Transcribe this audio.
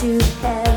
to hell.